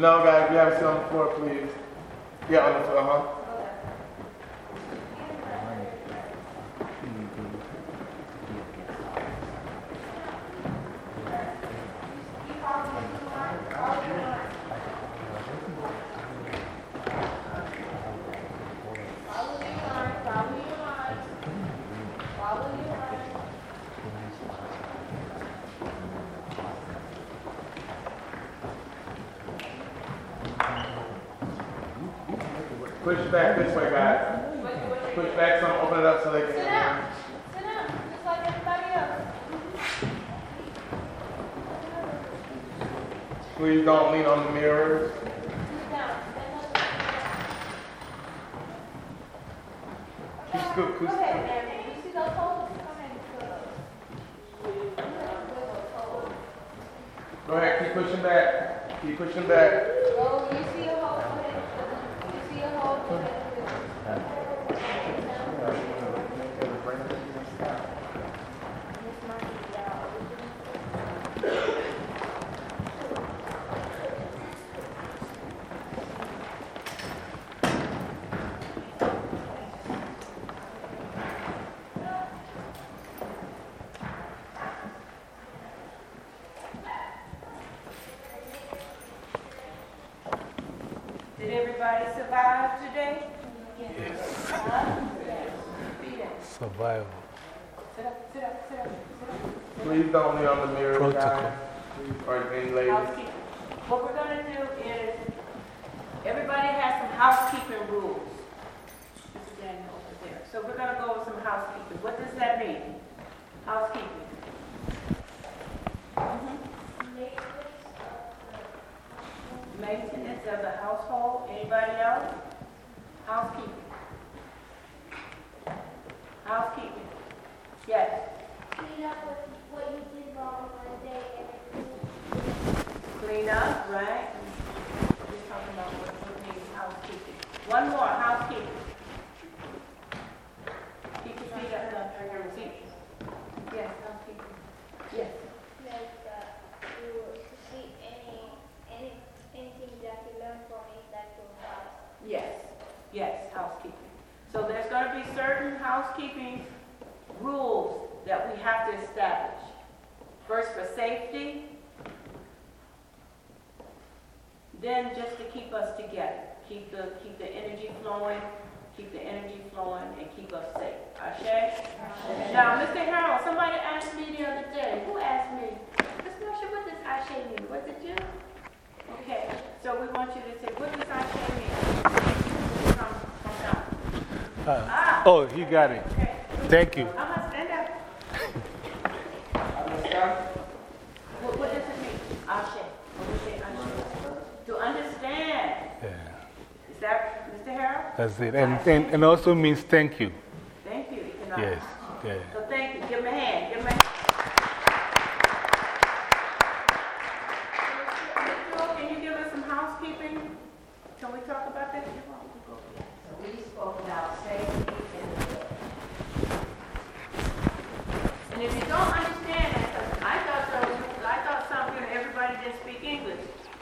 No, guys, we have the floor, please. Yeah, on the floor, uh-huh huh? Push back this way, guys. Push back some, open it up so they can. Sit down. Sit down, just like everybody else. Please don't lean on the mirrors. Sit down. Keep scoot, Go keep ahead, Mary. You see those holes? Go ahead and fill those. Go ahead, keep pushing back. Keep pushing back. Go, you see a hole, go ahead and fill it. You see a hole, go ahead and fill it. Did everybody survive today? Huh? Repeat it. Survival. Sit up, sit up, sit up, sit up. Please don't lean on the mirrors, Protocol. guys. Please, or any ladies. Housekeeping. What we're going to do is, everybody has some housekeeping rules. This is Daniel over there. So we're going to go over some housekeeping. What does that mean? Housekeeping. Mhm. Maintenance of the household. Anybody else? Housekeeping. Housekeeping. Yes. Clean up what, what you did wrong one day Clean up, right? We're talking about what needs housekeeping. One more, housekeeping. Keep your feet up, up, feet. Yes, housekeeping. Yes. like uh, you see any, any, anything that you learn from it that will help. Yes, yes, housekeeping. So there's going to be certain housekeeping rules that we have to establish. First, for safety, then just to keep us together, keep the, keep the energy flowing, keep the energy flowing, and keep us safe. Ashe? Now, Mr. Harold, somebody asked me the other day, who asked me, Ms. Marcia, what does Ashe mean? Was it you? Okay, so we want you to say, what does Ashe mean? Oh, you got it. Thank you. I'm gonna stand up. What, what does it mean? Ashe. What does it Ashe? To understand. Yeah, Is that, Mr. Harold? that's it. And, and, and also means thank you. Thank you. Yes, yeah. So thank you. Give him a hand. Mr. Earl, Can you give us some housekeeping? Can we talk about that? So we spoke about safety and And if you don't understand that, 'cause I thought so, I thought something, everybody didn't speak English.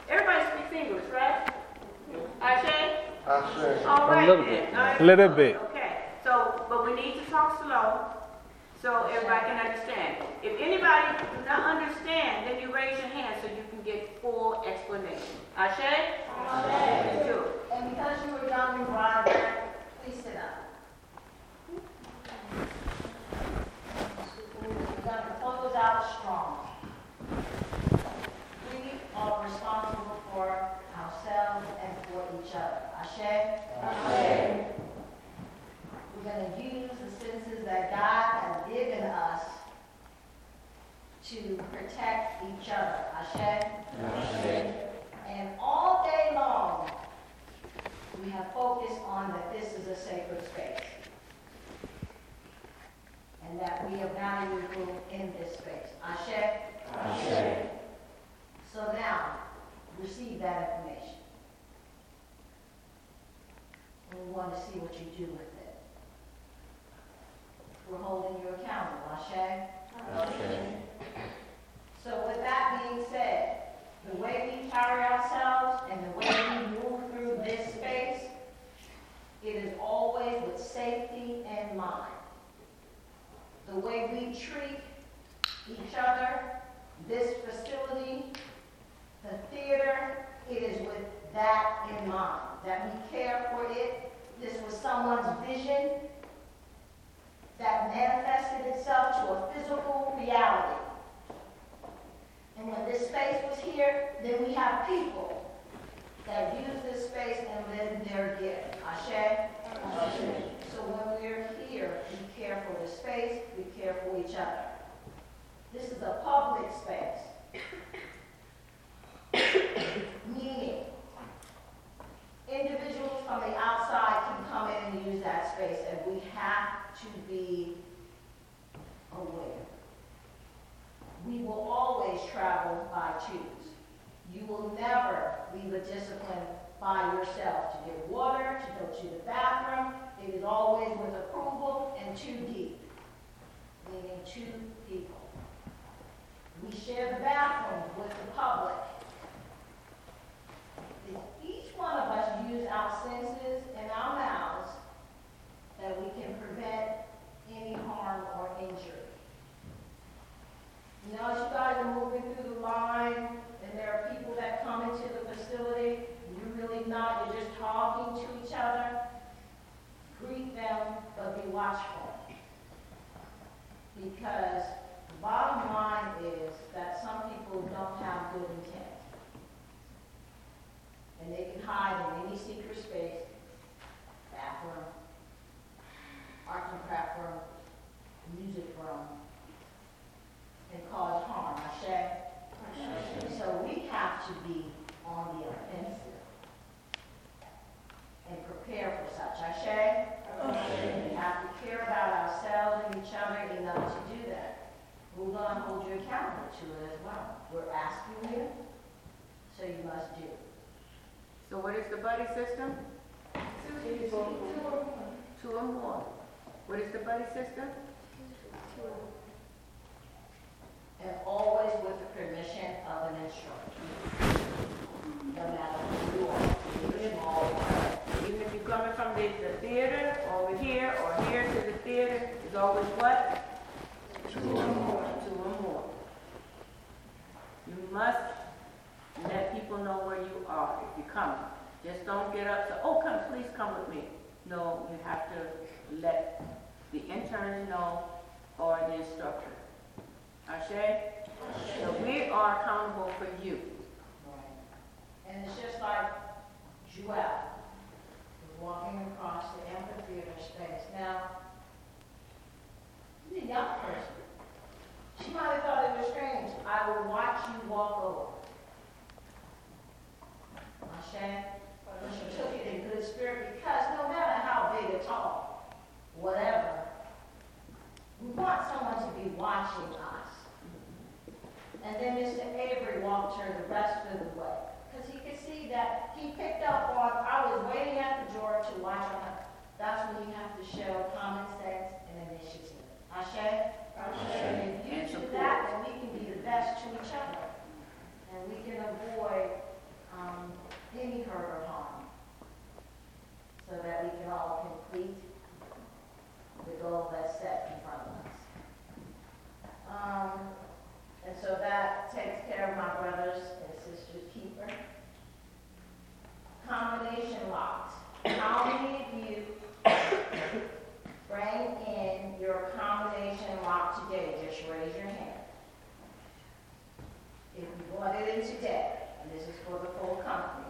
Everybody speaks English, right? Ashe? Ashe. All A right little then. bit. All right. A little bit. Two or more. What is the buddy system? And always with the permission of an instructor. No matter who you are, even small or Even if you're coming from the, the theater, over here, or here to the theater, it's always what? Two or more. Two or more. You must let people know where you are if you're coming. Just don't get up, say, oh, come, please come with me. No, you have to let the interns know or the instructor. Ashe? So we are accountable for you. Right. And it's just like Joelle walking across the amphitheater space. Now, she's a young person. She might have thought it was strange. I will watch you walk over. Ashe? But she took it in good spirit because no matter how big or tall, whatever, we want someone to be watching us. And then Mr. Avery walked her the rest of the way. Because he could see that he picked up on, I was waiting at the door to watch on her. That's when you have to show common sense and initiative. Ashe? And if you do that, then we can be the best to each other. And we can avoid um, any hurt or harm. So that we can all complete the goal that's set in front of us. Um, and so that takes care of my brothers and sisters keeper. Combination locks. How many of you bring in your combination lock today? Just raise your hand. If you brought it in today, and this is for the full company,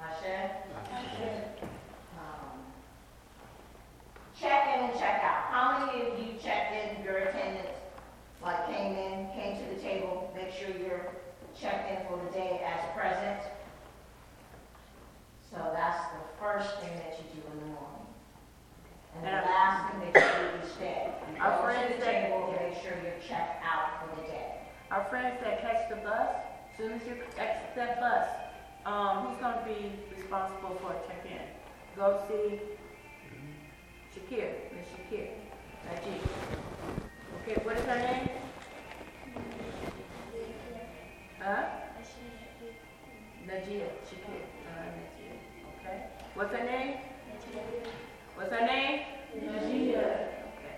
Ashe? Um, Check in and check out. How many of you checked in your attendance, like came in, came to the table, make sure you're checked in for the day as present? So that's the first thing that you do in the morning. And the last thing that you do each day. You Our go to the table to make sure you're checked out for the day. Our friends that catch the bus, as soon as you exit that bus, um, who's gonna be responsible for a check-in? Go see Shakir, Miss Shakir, Najee. Okay, what is her name? Huh? Najee, Shakir, uh, okay. What's her name? What's her name? Najee. Okay,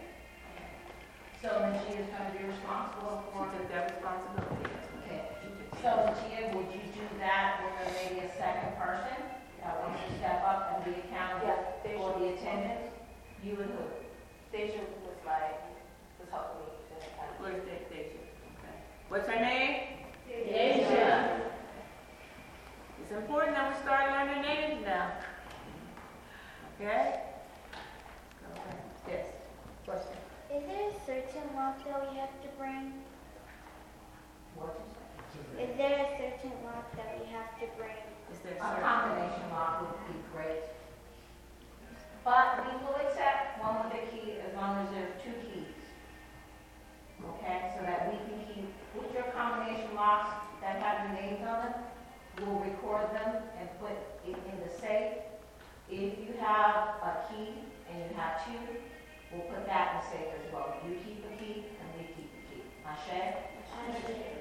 So she is going to be responsible she for, took that responsibility. Okay. So Gia, would you do that with a- maybe a second person that wants to step up and be accountable for the attendance? You and who? Deja was like, was helping me to kind of. Where's that station? Okay. What's her name? Deja. It's important that we start learning names now. Okay? Go. Yes. Question. Is there a certain lock that we have to bring? What you say? Is there a certain lock that we have to bring? Is there A certain? combination lock would be great. But we will accept one with a key as long as there's two keys. Okay, so that we can keep, with your combination locks that have your names on them, we'll record them and put it in the safe. If you have a key and you have two, we'll put that in the safe as well. You keep a key and we keep a key. Ashe? Any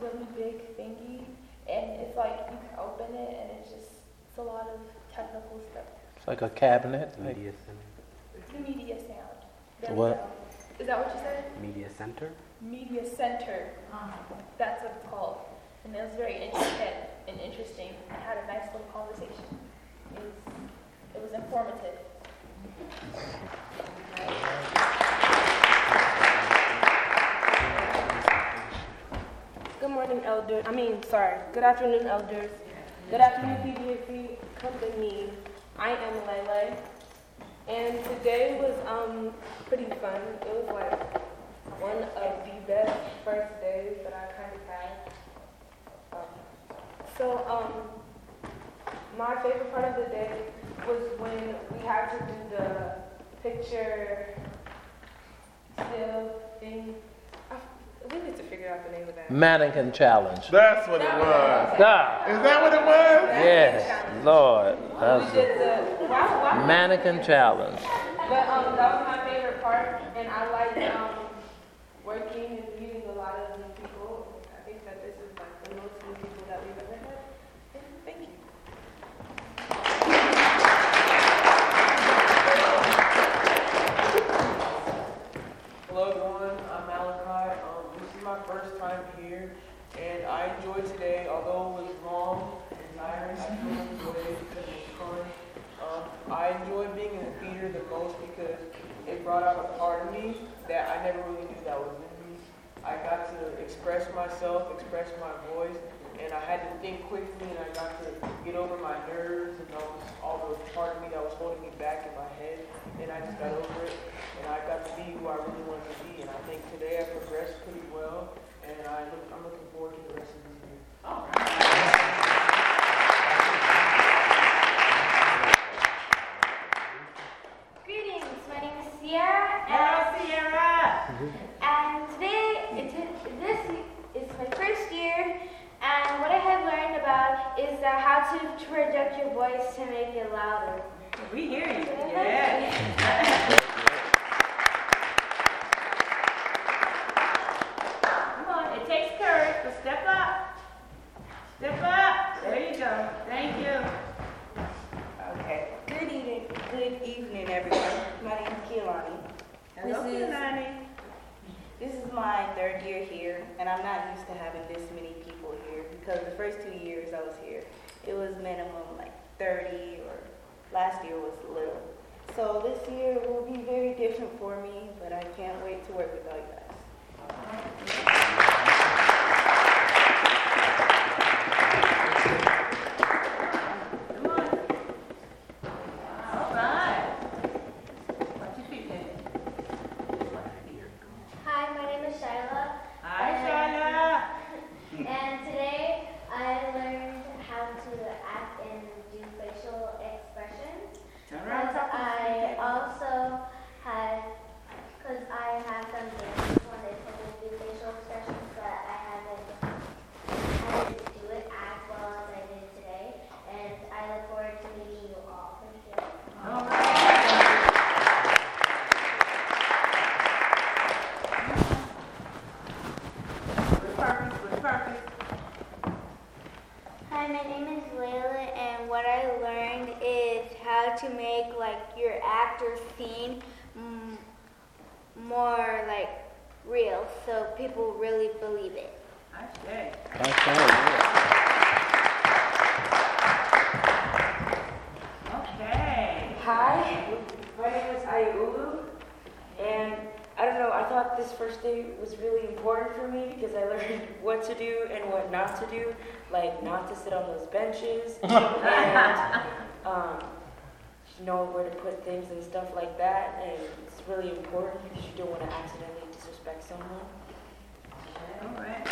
really big thingy, and it's like you can open it, and it's just it's a lot of technical stuff. It's like a cabinet. like- Media Center. It's the media sound. There we What? go. Is that what you said? Media Center? Media center. That's what it's called, and it was very intricate and interesting. I had a nice little conversation. It was it was informative. Good morning, elders. I mean, sorry. Good afternoon, elders. Good afternoon, PDFC company. I am Lele. And today was um pretty fun. It was like one of the best first days that I kind of had. Um, so um, my favorite part of the day was when we had to do the picture still thing. I, we need to figure out the name of that. Mannequin challenge. That's what it was. God. Is that what it was? Yes, Lord. We That's did the why, why, a mannequin challenge. But um, that was my favorite part, and I like um, working and meeting a lot of new people. I think that this is like the most new people that we've ever had. And Thank you. Hello everyone, I'm Malachi. Um, this is my first time here, and I enjoyed today, although it was long and tiring, I still enjoyed it because it was fun. Um, I enjoyed being in the theater the most because it brought out a part of me that I never really knew that was in me. I got to express myself, express my voice, and I had to think quickly, and I got to get over my nerves and those, all the part of me that was holding me back in my head, and I just got over it, and I got to be who I really wanted to be, and I think today I progressed pretty well, and I look, I'm looking forward to the rest of this year. How to make like your actor scene mm, more like real, so people really believe it. I say. Okay. Hi, my name is Ayulu, and I don't know, I thought this first day was really important for me because I learned what to do and what not to do, like not to sit on those benches and um, know where to put things and stuff like that. And it's really important because you don't want to accidentally disrespect someone. All right.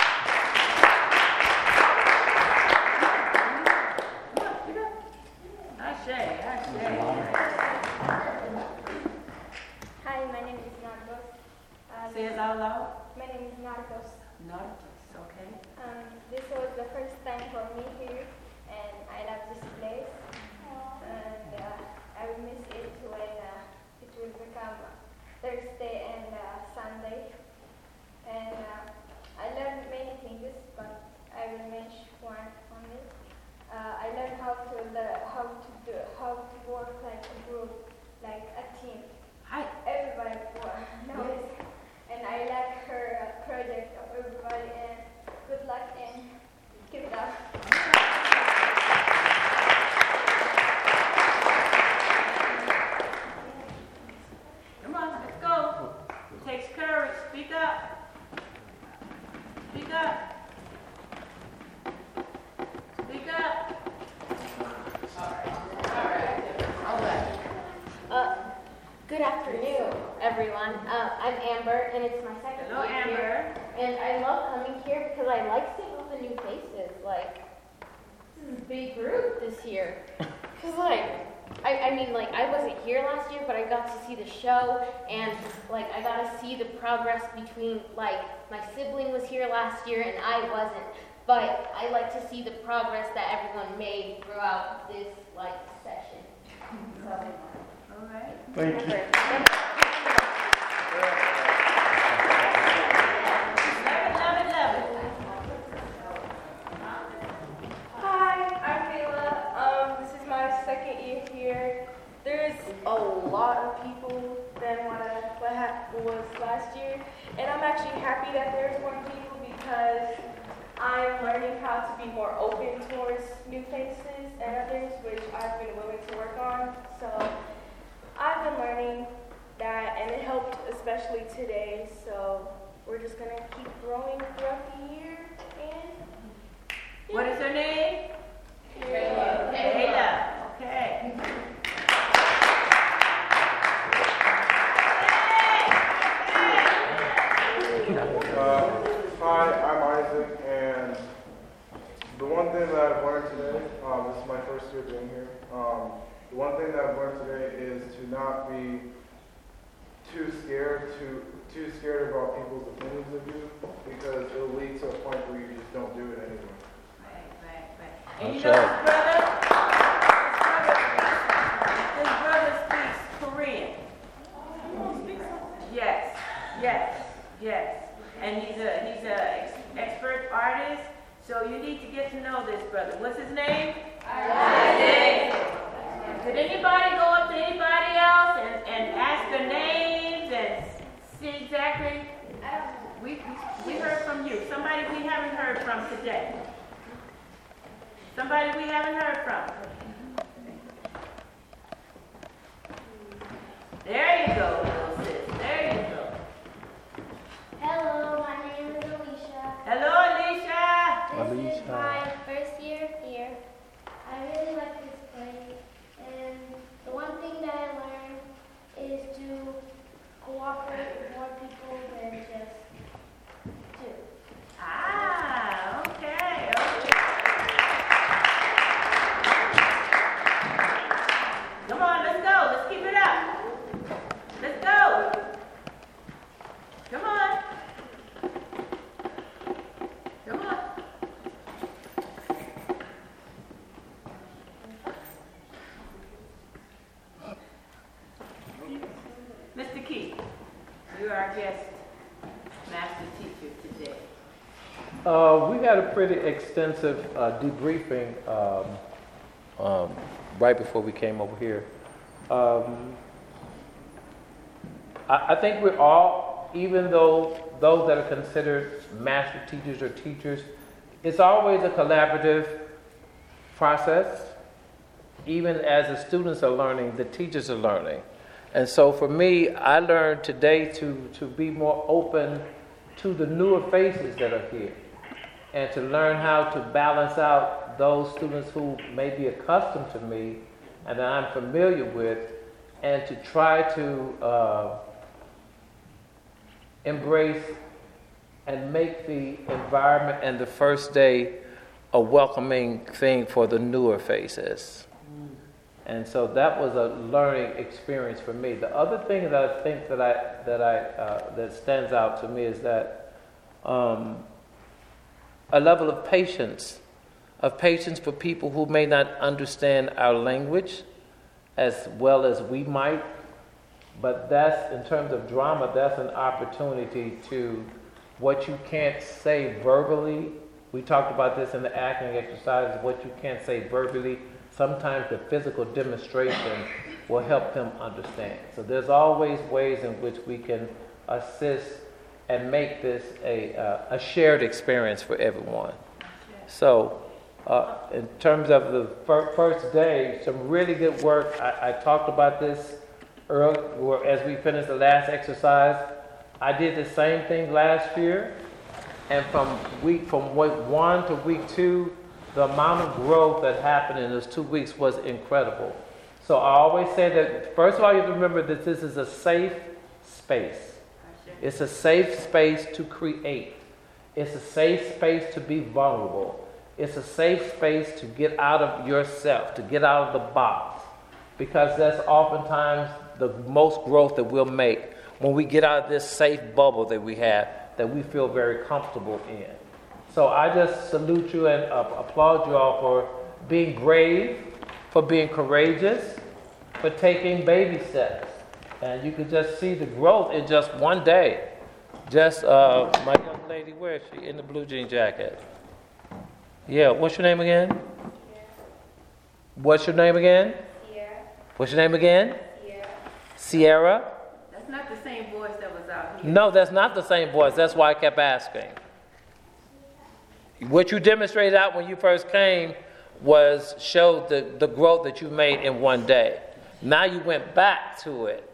Come on, get up. I say, I say. Hi, my name is Narcos. Um, Say it out loud. My name is Narcos. Narcos, okay. Um, this was the first time for me here Thursday and uh, Sunday. And uh, I learned many things, but I will mention one only. Uh, I learned how to learn, how to do, how to work like a group, like a team. Hi. Everybody knows, and I like her uh, project of everybody. And good luck and keep it up. Cause like, I, I mean, like I wasn't here last year, but I got to see the show, and like I got to see the progress between like my sibling was here last year and I wasn't. But I like to see the progress that everyone made throughout this like session. So. All right. Thank you. Love it, love it, love it. Hi, I'm Kayla. Um, this is my second year here. There's a lot of people than what, I, what ha- was last year, and I'm actually happy that there's more people because I'm learning how to be more open towards new faces and others, which I've been willing to work on. So I've been learning that, and it helped especially today. So we're just gonna keep growing throughout the year and. What is her name? Kayla. Okay. The one thing that I've learned today, um, this is my first year being here. Um, the one thing that I've learned today is to not be too scared, to too scared about people's opinions of you, because it'll lead to a point where you just don't do it anyway. Right, right, right. And you That's know his brother? His brother speaks Korean. Yes, yes, yes. And he's a, he's a ex- expert artist, so you need to get to know this brother. What's his name? Isaac. Could anybody go up to anybody else and, and ask their names and see exactly? We, we we heard from you. Somebody we haven't heard from today. Somebody we haven't heard from. There you go, little sis. There you go. Hello, my name is Alicia. Hello, Alicia. This is Alicia. my first year here. I really like this place, and the one thing that I learned is to cooperate with more people than just two. Ah, okay, okay. Come on, let's go. Let's keep it up. Let's go. Come on. Come on. Mr. Key, you are our guest master teacher today. Uh, we had a pretty extensive uh, debriefing um, um, right before we came over here. Um, I, I think we're all, even though those that are considered master teachers or teachers, it's always a collaborative process. Even as the students are learning, the teachers are learning. And so for me, I learned today to, to be more open to the newer faces that are here and to learn how to balance out those students who may be accustomed to me and that I'm familiar with, and to try to uh, embrace and make the environment and the first day a welcoming thing for the newer faces. And so that was a learning experience for me. The other thing that I think that I that I uh, that stands out to me is that um, a level of patience, of patience for people who may not understand our language as well as we might. But that's in terms of drama, that's an opportunity to what you can't say verbally. We talked about this in the acting exercise. What you can't say verbally, sometimes the physical demonstration will help them understand. So there's always ways in which we can assist and make this a, uh, a shared experience for everyone. So, uh, in terms of the fir- first day, some really good work. I, I talked about this earlier as we finished the last exercise. I did the same thing last year, and from week from week one to week two, the amount of growth that happened in those two weeks was incredible. So I always say that first of all, you have to remember that this is a safe space. It's a safe space to create. It's a safe space to be vulnerable. It's a safe space to get out of yourself, to get out of the box. Because that's oftentimes the most growth that we'll make when we get out of this safe bubble that we have, that we feel very comfortable in. So I just salute you and uh, applaud you all for being brave, for being courageous, for taking baby steps. And you can just see the growth in just one day. Just uh, my young lady, where is she? In the blue jean jacket. Yeah, what's your name again? What's your name again? Sierra. What's your name again? Sierra. Sierra? That's not the same voice that was out here. No, that's not the same voice. That's why I kept asking. What you demonstrated out when you first came was showed the, the growth that you made in one day. Now you went back to it.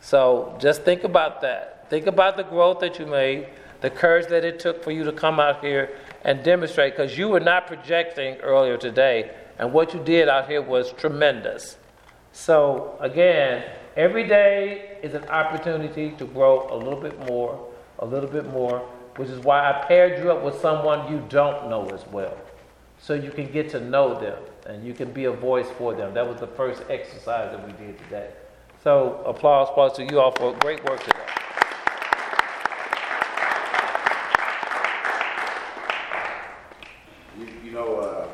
So just think about that. Think about the growth that you made, the courage that it took for you to come out here and demonstrate, because you were not projecting earlier today, and what you did out here was tremendous. So, again, every day is an opportunity to grow a little bit more, a little bit more, which is why I paired you up with someone you don't know as well. So you can get to know them and you can be a voice for them. That was the first exercise that we did today. So, applause, applause to you all for great work today. You, you know, uh,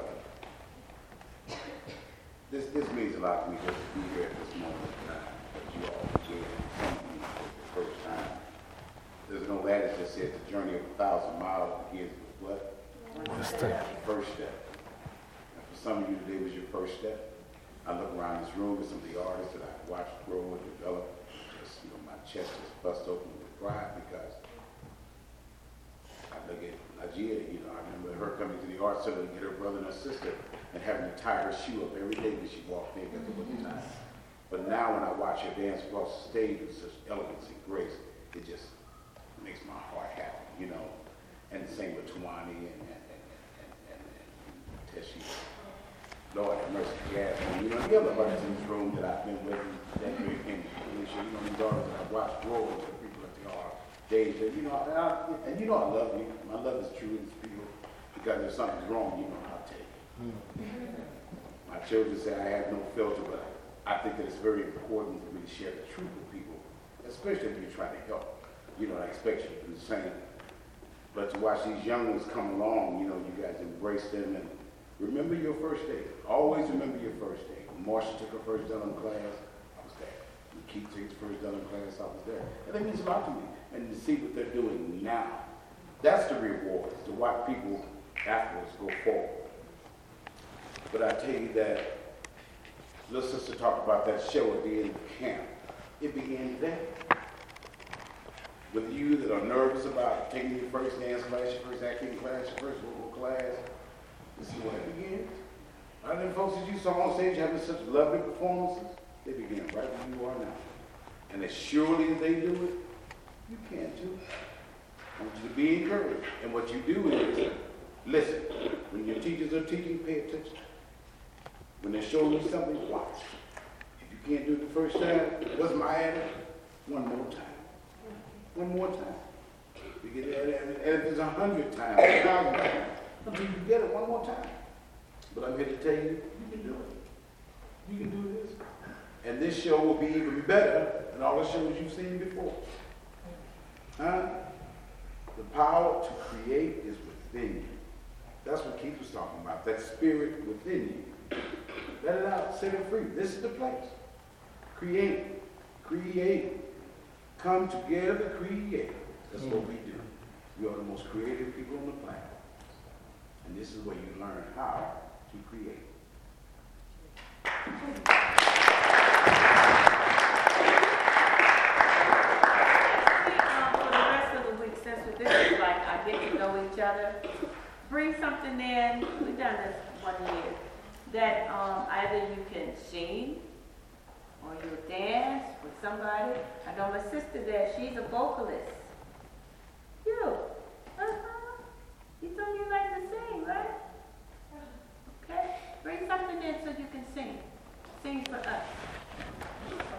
this, this means a lot to me just to be here at this moment in time, that you all are here, some of you for the first time. There's no adage that says the journey of a thousand miles begins with what? First step. First step. And for some of you, today was your first step. I look around this room at some of the artists that I've watched grow and develop. Just, you know, my chest is bust open with pride because I look at Nigeria, you know, I remember her coming to the art center to get her brother and her sister and having to tie her shoe up every day when she walked in because it wasn't time. But now when I watch her dance across the stage with such elegance and grace, it just makes my heart happy, you know. And the same with Tawani and, and, and, and, and, and Teshi. Lord have mercy, Jazz. You know, the other artists in this room that I've been with, that great and you know, these artists that I've watched grow into the people that they are. Days that, you know, and, I, and you know I love you. My love is true in this people because if something's wrong, you know I'll take it. My children say I have no filter, but I think that it's very important for me to share the truth with people, especially if you're trying to help. You know, I expect you to do the same. But to watch these young ones come along, you know, you guys embrace them and remember your first day. Always remember your first day. Marsha took her first Dunham class, I was there. Keith took his first Dunham class, I was there. And that means a lot to me. And to see what they're doing now, that's the reward, to watch people afterwards go forward. But I tell you that, little sister talked about that show at the end of camp. It began there with you that are nervous about taking your first dance class, your first acting class, your first vocal class, this is where it begins. A lot of them folks that you saw on stage having such lovely performances, they begin right where you are now. And as surely as they do it, you can't do it. I want you to be encouraged. And what you do is listen. When your teachers are teaching, pay attention. When they're showing you something, watch. If you can't do it the first time, what's my attitude? One more time. One more time. We get it, and if it's a hundred times, a thousand times, you get it one more time. But I'm here to tell you, you can do it. You can do this. And this show will be even better than all the shows you've seen before. Huh? The power to create is within you. That's what Keith was talking about, that spirit within you. Let it out, set it free. This is the place. Create. Create. Come together, create. That's what we do. We are the most creative people on the planet. And this is where you learn how to create. Um, For the rest of the week, since this is like, I get to know each other, bring something in, we've done this one year, that um, either you can sing, or you dance with somebody. I know my sister there, she's a vocalist. You? Uh-huh. You told you like to sing, right? Okay, bring something in so you can sing. Sing for us.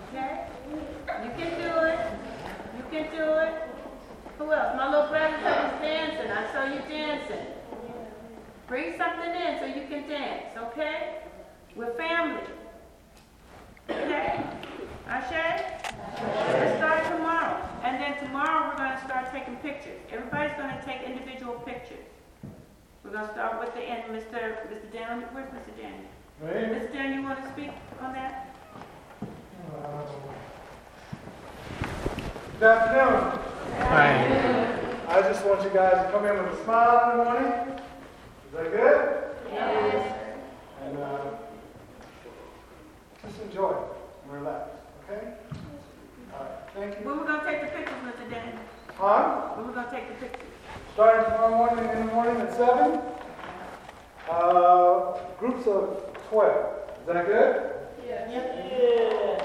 Okay? You can do it. You can do it. Who else? My little brother he's dancing. I saw you dancing. Bring something in so you can dance, okay? We're family. Okay? Ashe? Let's start tomorrow. And then tomorrow we're going to start taking pictures. Everybody's going to take individual pictures. We're going to start with the end. Mr. Mr. Daniel, where's Mr. Daniel? Mr. Daniel, you want to speak on that? Uh, good afternoon. Hi. I just want you guys to come in with a smile in the morning. Is that good? Yes. And uh, just enjoy it and relax, okay? All right, thank you. When we going to take the pictures, Mr. Daniel? Huh? When we going to take the pictures? Starting tomorrow morning, in the morning at 7. Uh, groups of 12. Is that good? Yes.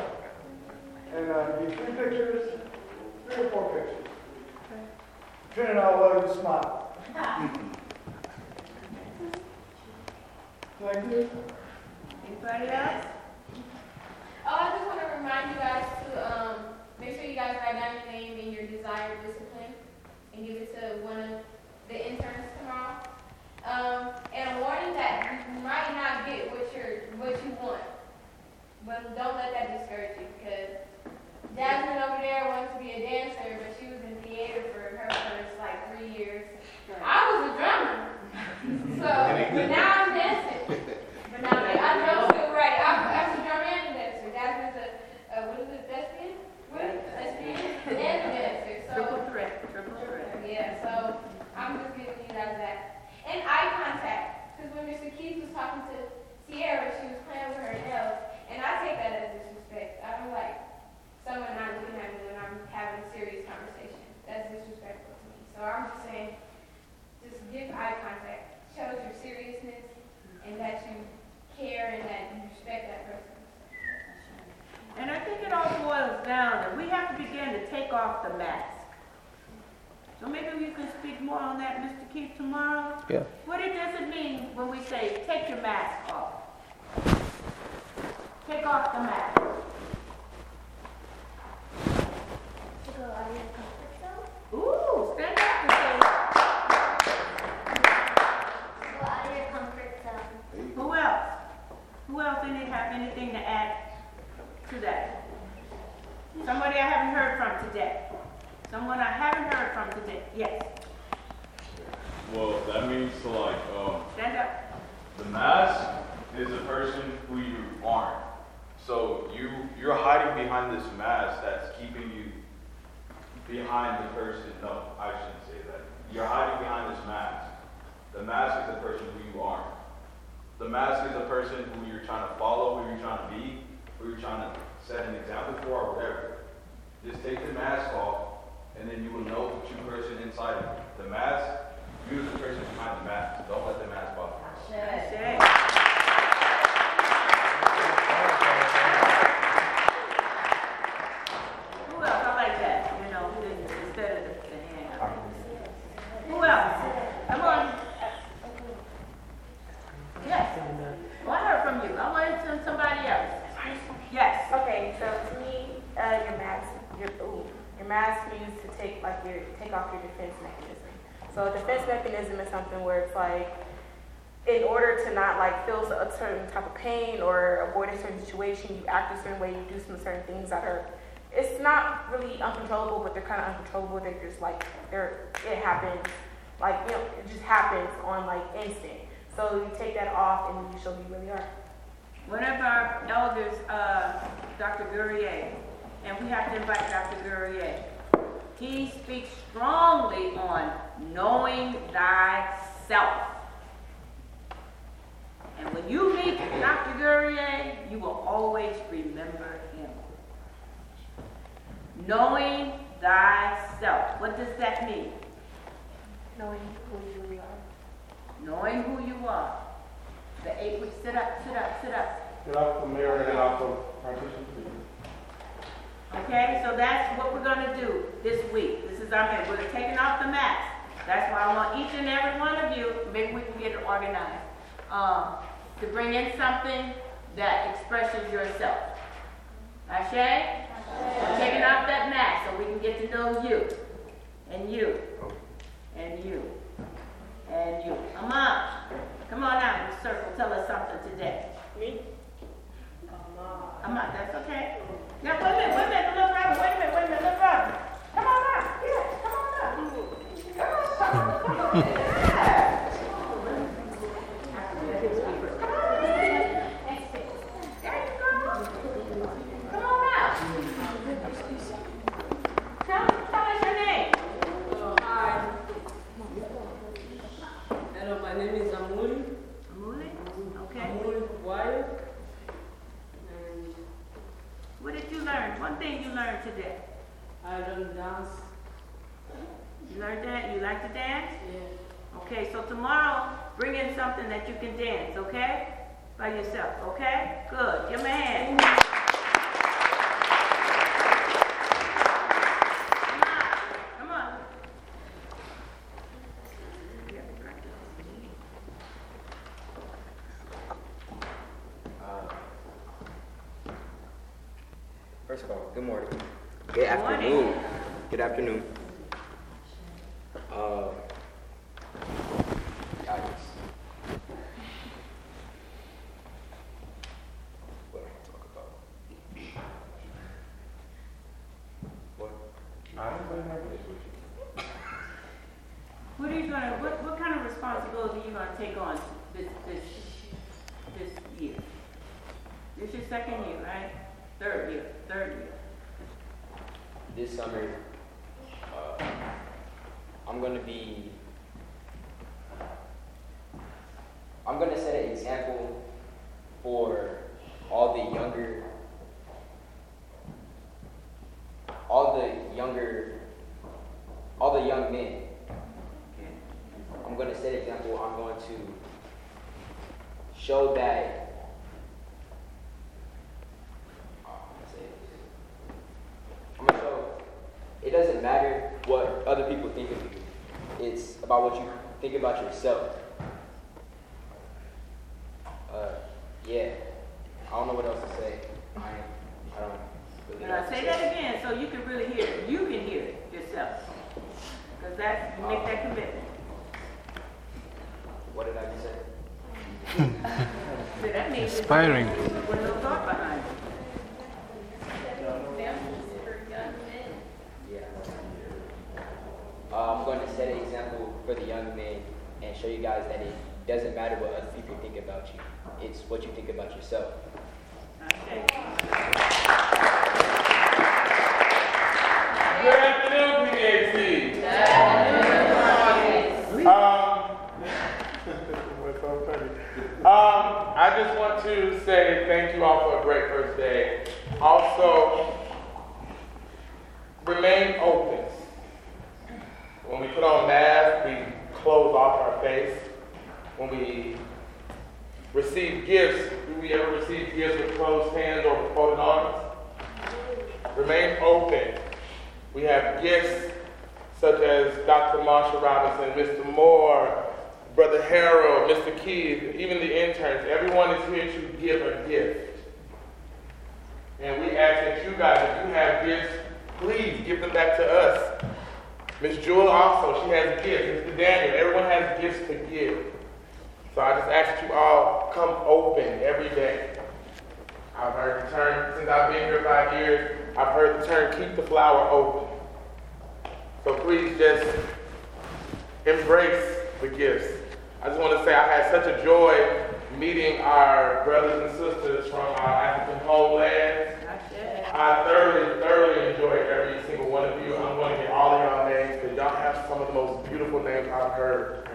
And uh, be three pictures, three or four pictures. Trina and I will let you smile. Thank you. Anybody else? Oh, I just want to remind you guys to um, make sure you guys write down your name and your desired discipline and give it to one of the interns tomorrow. Um, and a warning that you might not get what you're what you want, but don't let that discourage you because Jasmine over there wanted to be a dancer, but she was in theater for her first like three years. I was a drummer, so but now I'm dancing. But now I drum still right. I'm, I'm a drummer and a dancer. Jasmine's a, a what is it, thespian? What? Thespian and a dancer. So Triple threat, triple threat. yeah, so I'm just giving you guys that. And eye contact, because when Mr. Keith was talking to Sierra, in order to not like feel a certain type of pain or avoid a certain situation, you act a certain way, you do some certain things that are, it's not really uncontrollable, but they're kind of uncontrollable. They're just like, they're, it happens, like you know, it just happens on like instant. So you take that off and you show who you really are. One of our elders, uh, Dr. Guerrier, and we have to invite Dr. Guerrier. He speaks strongly on knowing thyself. And when you meet Dr. Guerrier, you will always remember him. Knowing thyself. What does that mean? Knowing who you are. Knowing who you are. The eight weeks. Sit up, sit up, sit up. Get off the mirror and off the partition, please. Okay, so that's what we're gonna do this week. This is our, we're taking off the mask. That's why I want each and every one of you, maybe we can get it organized, um, to bring in something that expresses yourself. Ashe? We're taking off that mask so we can get to know you, and you, and you, and you. Come on, come on out in the circle, tell us something today. Me? Come on, that's okay. Now, wait a minute, wait a minute, little brother, wait a minute, wait a minute, little brother. Come on up, here, come on. Come on, come on, come on. There you go. Come on out. Tell, tell us your name. Hi. Hello, my name is Amuli. Amuli? Okay. Amuli Wire. And What did you learn? One thing you learned today. I learn dance. You learned that? You like to dance? Yeah. Okay, so tomorrow, bring in something that you can dance, okay? By yourself, okay? Good. Give me a hand. Come on. Come on. First of all, good morning. Good Good afternoon. morning. Good afternoon. Uh, I just, what am I talk about? What? I don't blame my kids with you. What are you gonna, what, what kind of responsibility are you gonna take on this, this, this year? This your second year, right? Third year, third year. This summer, uh, I'm gonna be, I'm gonna set an example for all the younger, all the younger, all the young men. I'm gonna set an example. I'm going to show that. uh, how can I say this? I'm gonna show it doesn't matter what other people think of you. It's about what you think about yourself. Uh, yeah. I don't know what else to say. I, I don't really know. Now, what say that again so you can really hear it. You can hear it yourself. Because that, you make that commitment. What did I just say? So that means. Inspiring. With no thought behind it. Yeah. Uh, I'm going to set an example for the young men and show you guys that it doesn't matter what other people think about you. It's what you think about yourself. Okay. Good afternoon, PDAC. Um, what's so funny? Um, I just want to say thank you all for a great first day. Also, remain open. We put on masks, we close off our face. When we receive gifts, do we ever receive gifts with closed hands or with folded arms? Remain open. We have gifts such as Dr. Marsha Robinson, Mr. Moore, Brother Harold, Mr. Keith, even the interns. Everyone is here to give a gift. And we ask that you guys, if you have gifts, please give them back to us. Miss Jewel also, she has gifts. Mr. Daniel, everyone has gifts to give. So I just ask that you all come open every day. I've heard the term, since I've been here five years, I've heard the term keep the flower open. So please just embrace the gifts. I just want to say I had such a joy meeting our brothers and sisters from our African homelands. I thoroughly, thoroughly enjoyed every single one of you. I'm going to get all of y'all names because y'all have some of the most beautiful names I've heard.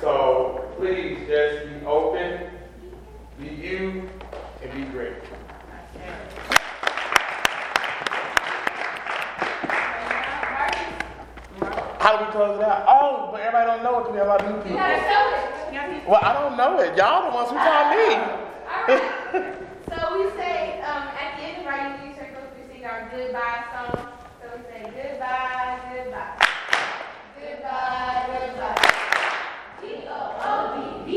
So please just be open, be you, and be great. How do we close it out? Oh, but everybody don't know it because we have a lot of new people. Well, I don't know it. Y'all the ones who taught me. All right. so we say um, at the end of our union circles, we sing our goodbye song. So say goodbye. Goodbye, goodbye. G-O-O-D-B-Y-E.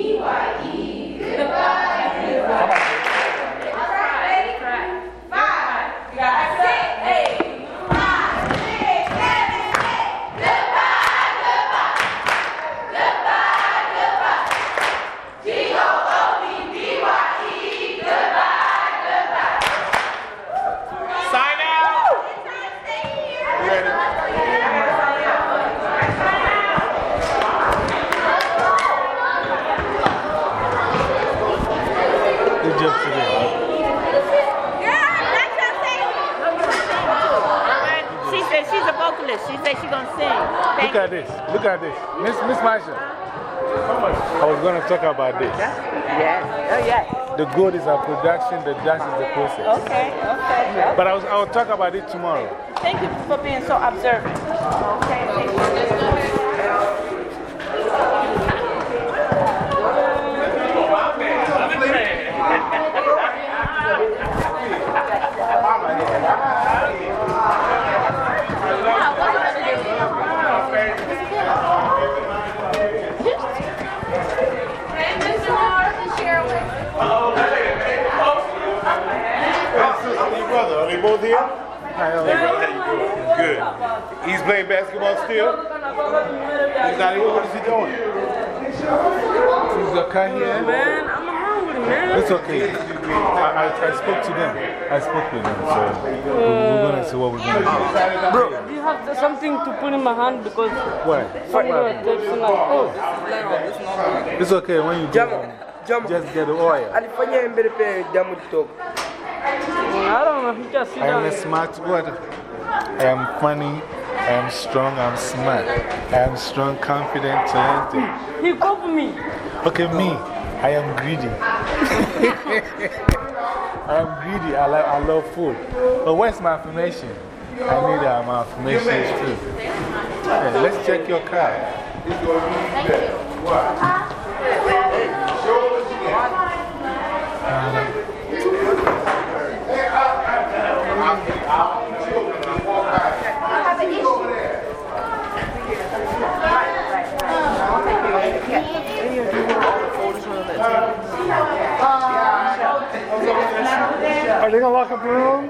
Goodbye, goodbye. All right, ready? Five. You got six, eight. Five, six, seven, eight. Goodbye, goodbye. Goodbye, goodbye. G-O-O-D-B-Y-E. Goodbye, goodbye. Sign out. Good job today. She said she's a vocalist. She said she's gonna sing. Look at this. Look at this. Miss, Miss Marsha. I was going to talk about this. Yes. Oh, yes. The good is our production, the dance is the process. Okay, okay. But I, was, I will talk about it tomorrow. Thank you for being so observant. Okay, brother, are they both here? Hey, brother, how you doing? Good. He's playing basketball still? He's not here? What is he doing? Is your car here? Man, I'm hungry, man. It's okay. I, I, I spoke to them. I spoke to them. So we, we're going to see what we're going to do. Bro, do you have something to put in my hand? Because What? some girl texting like, oh. It's okay when you go home. Just get the oil. alifanya mbele pe damu kidogo I don't know, he just sit I am a smart what? I am funny. I am strong. I'm smart. I am strong, confident, talented. He copied me. Okay, me. I am greedy. I am greedy. I, like, I love food. But where's my affirmation? I need uh, my affirmations too. Yeah, let's check your car. Are they gonna lock up the room?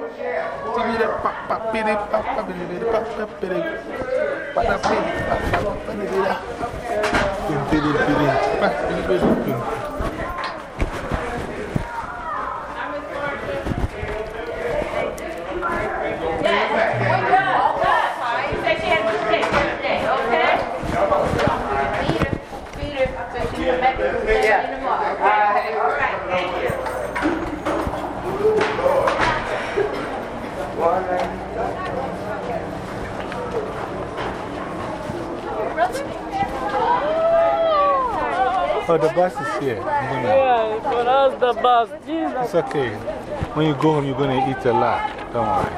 Oh, the bus is here. Yeah, for us, the bus. Jesus. it's okay. When you go home, you're going to eat a lot. Don't worry.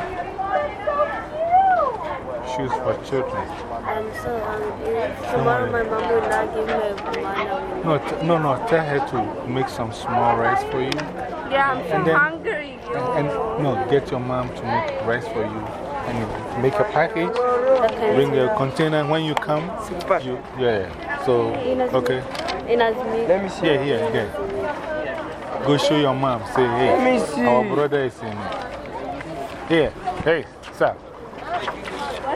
Shoes for children. I'm so hungry. Tomorrow my mom will not give me money. No, no, no. Tell her to make some small rice for you. Yeah, I'm And so then- hungry. And, and no, get your mom to make rice for you. And make a package. Okay. Bring a container when you come. You, yeah. So, okay. In as me. Let me see. Yeah, here, here. Go show your mom. Say, hey, Let me see. our brother is in. Here, hey, sir.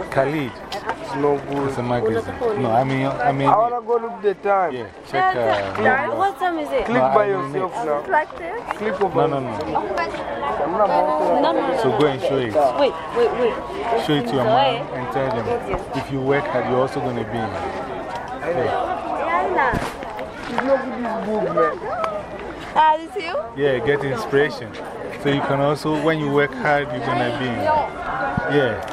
Khalid. It's no good. It's a magazine. No, I mean, I mean, I wanna go look the time. Yeah, check. Uh, what time is it? Click No, by I mean yourself it. now. Like this? Click over. no, no, no. I'm not going No, no, no. So go and show it. Wait, wait, wait. Show it to your mom and tell them if you work hard, you're also going to be in. Yeah. Yana. It's not good this. Ah, this you? yeah, get inspiration. So you can also, when you work hard, you're going to be. Yeah.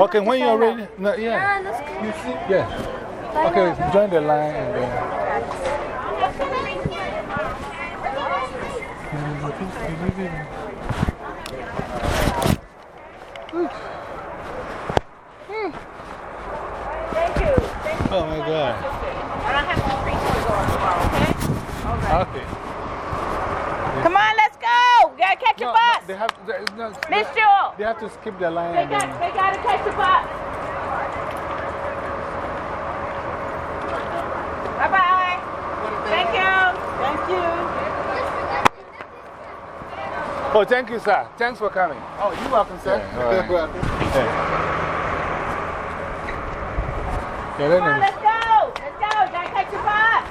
Okay, when you're ready. No, yeah. You see? Yeah. Okay, join the line and then. Oh my God. And I have some treats for you all tomorrow, okay? All right. Okay. Come on, let's go. We gotta catch a No, bus. They have, they, no, Miss they, Jewel. they have to skip the line. They got, then- they gotta catch a bus. Bye bye. Thank you. Thank you. Oh, thank you, sir. Thanks for coming. Oh, you're welcome, sir. Yeah, all right. welcome. Yeah. Yeah, let Come on, them- let's go. Let's go. We gotta catch a bus.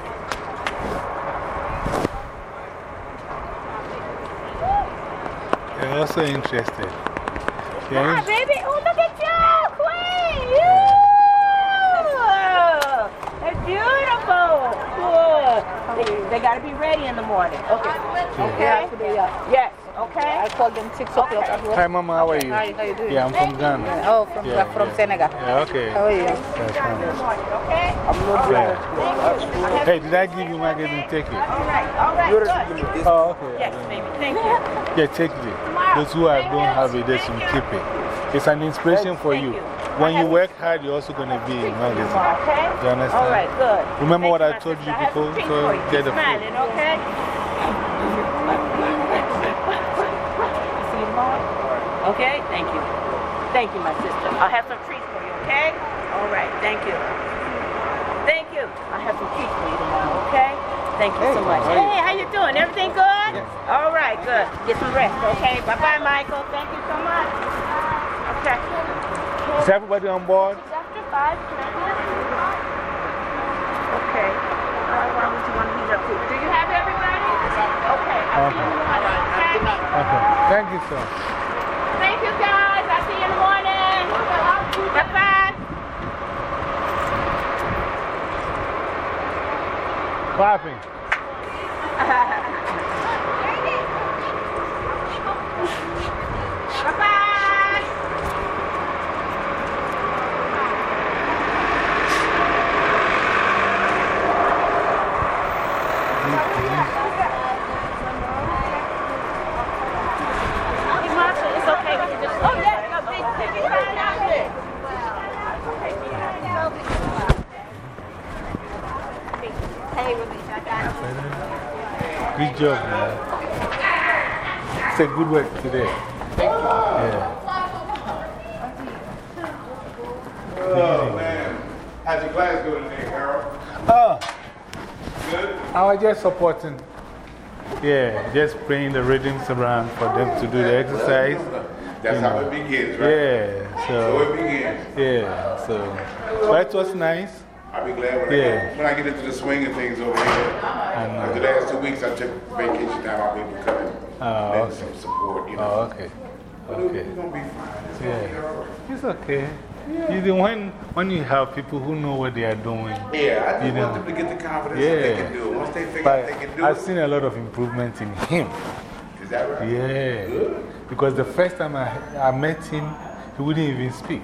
They're also interested. Come Yeah, on, baby. Oh, look at you. Queen. Ooh. They're beautiful. Good. They, they gotta be ready in the morning. Okay. Okay. Yes. Okay. I called them 6 o'clock as well. Hi, Mama, how are you? Hi, how you doing? Yeah, I'm from Ghana. Oh, from, Yeah, from yeah. Senegal. Yeah, okay. How are you? That's fine. Okay. Yeah. Hey, did I give you my getting ticket? All right. All right. Good. Oh, okay. Yes, baby. Thank you. Yeah, take it. Those who are, don't have it, they should keep it. It's an inspiration for you. When you work hard, you're also going to be in magazine. Okay. Do you understand? All right. Good. Remember what I told you my. I have before? some So for you. get the Keep food. okay? See you tomorrow? Okay. Thank you. Thank you, my sister. I'll have some treats for you, okay? All right. Thank you. Thank you. I'll have some treats for you tomorrow, okay? Thank you so much. how? Hey, how you doing? Everything good? All right, good. Get some rest, okay? Bye-bye, Michael. Thank you so much. Okay. Is everybody on board? After five, can I Okay. Uh, why would you want to up? Do you have everybody? Okay. I'll see you in the morning, okay? Okay. Thank you, sir. You, guys. I'll see you in the morning. Bye-bye. What happened? Bye-bye. Hey, Marsha, it's okay. We can just. Oh, yeah. No, big, big, big, right out there. Hey, Release, I got it. Good job, man. It's a good work today. Yeah. Oh, man. How'd your class today, Harold? Oh, Good? I was just supporting. Yeah, just playing the rhythms around for them to do the exercise. That's how know. it begins, right? Yeah, So so. it begins. Yeah, so. But it was nice. I'll be glad when, I Yeah. get, when I get into the swing of things over here. Like the last two weeks, I took vacation time. I'll be able to come and Oh, okay. some support, you know. Oh, okay. But Okay. We're going to be fine. It's Yeah. right. It's okay. You know, when, when you have people who know what they are doing. Yeah, I you just know. want them to get the confidence that they can do it. Once they figure But out they can do I've it. seen a lot of improvement in him. Is that right? Yeah. Good. Because the first time I, I met him, he wouldn't even speak.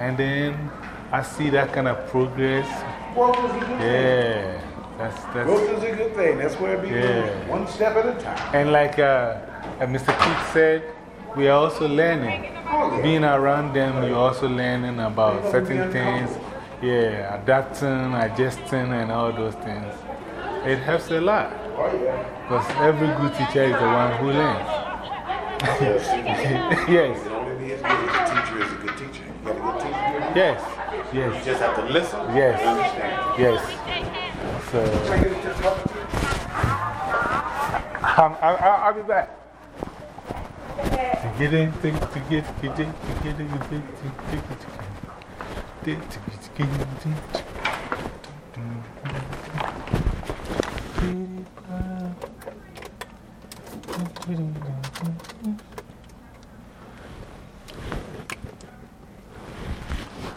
And then I see that kind of progress. Growth is a good thing. Yeah. That's, that's, Growth is a good thing. That's where it begins.、Yeah. One step at a time. And like uh, uh, Mr. Keith said, we are also learning. Being around them, you're also learning about certain things. Yeah, adapting, adjusting, and all those things. It helps a lot. Oh, yeah. Because every good teacher is the one who learns. yes. yes, can only be as good as a teacher is a good teacher. You got a good teacher? yes, You just have to listen Yes. yes. So, um, I, I, I'll be back. Get in, take it, get it,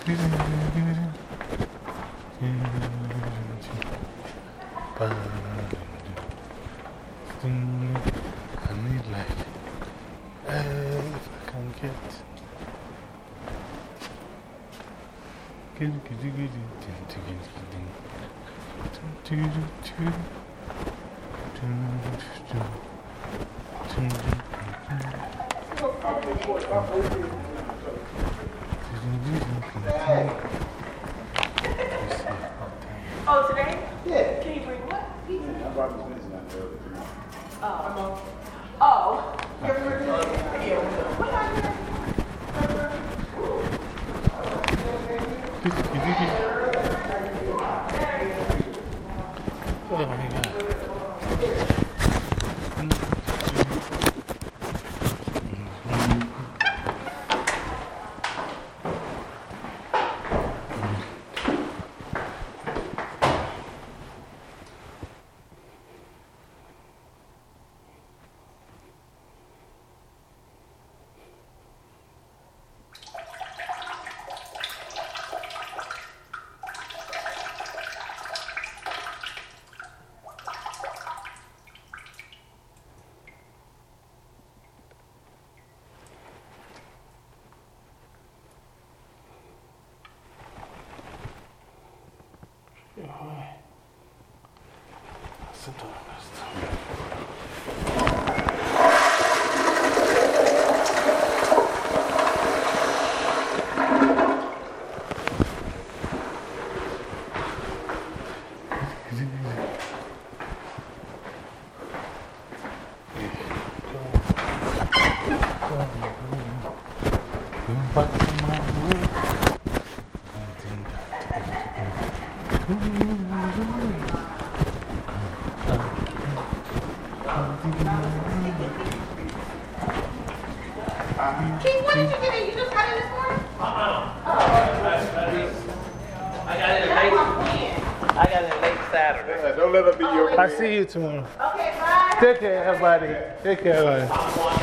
get it, Oh, today? Yeah. Can you bring what? Pizza. I brought this. Oh. Oh. It? Oh. I'll see you tomorrow. Okay, bye. Take care, everybody. Take care, everybody.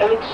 Street, D.